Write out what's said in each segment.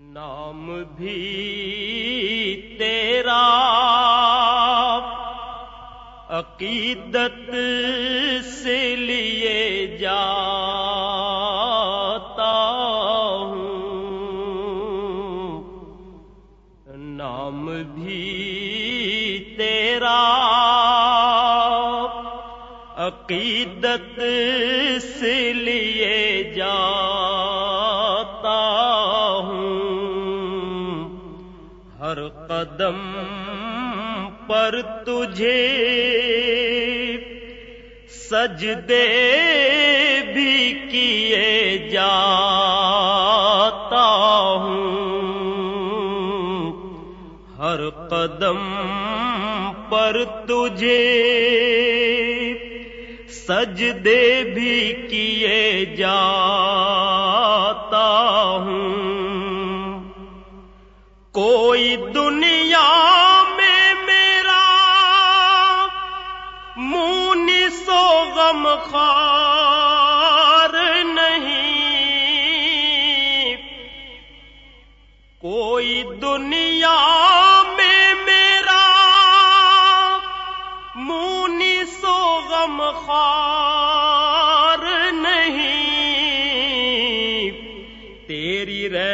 نام بھی تیرا۔ عقیدت سے لیے جاتا ہوں۔ نام بھی تیرا۔ عقیدت سے لیے جاتا قدم پر تجھے سجدے بھی کیے جاتا ہوں۔ ہر قدم پر تجھے سجدے بھی کیے جاتا کوئی دنیا میں میرا مونی سو غم خار نہیں۔ کوئی دنیا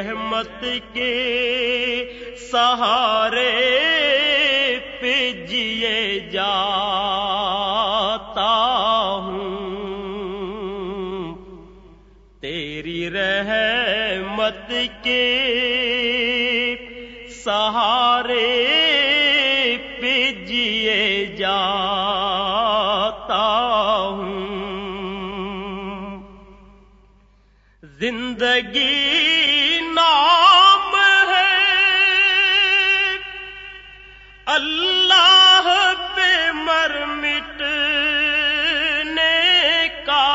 رحمت کے سہارے پہ جیے جاتا ہوں۔ تیری رحمت کے سہارے پہ جیے جاتا ہوں۔ زندگی اللہ پہ مر مٹنے کا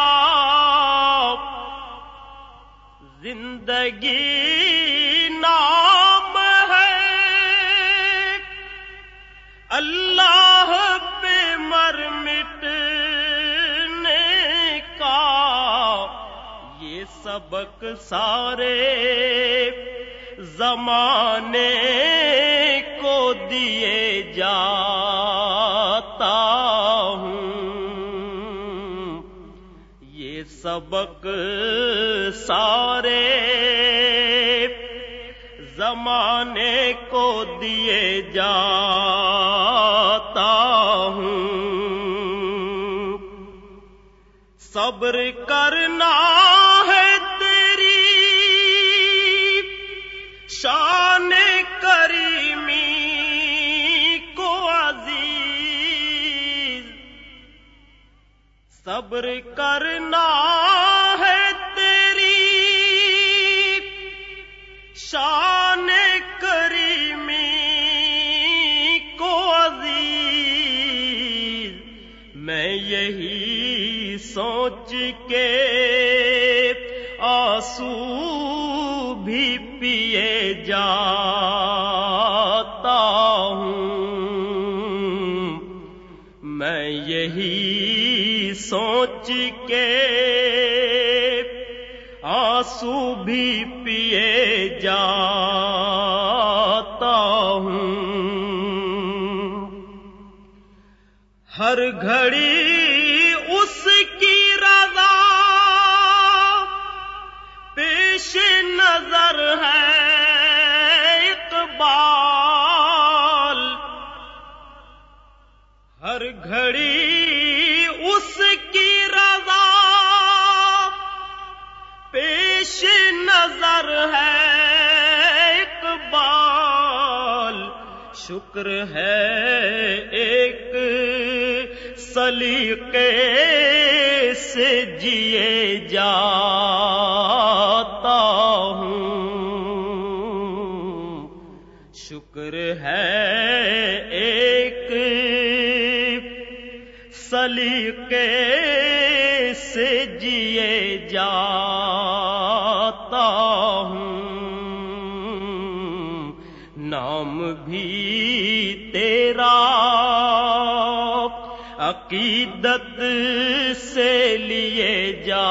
زندگی نام ہے۔ اللہ پہ مر مٹنے کا یہ سبق سارے زمانے کو دیے جاتا ہوں۔ یہ سبق سارے زمانے کو دیے جاتا ہوں۔ صبر کرنا صبر کرنا ہے تیری شان کریمی کو عزیز میں یہی سوچ کے آسو بھی پیے جاتا یہی سوچ کے آنسو بھی پیے جاتا ہوں۔ ہر گھڑی ہر گھڑی اس کی رضا پیش نظر ہے اقبال شکر ہے ایک سلیقے سے جیے جاتا سلیقے سے جیے جاتا ہوں۔ نام بھی تیرا عقیدت سے لیے جا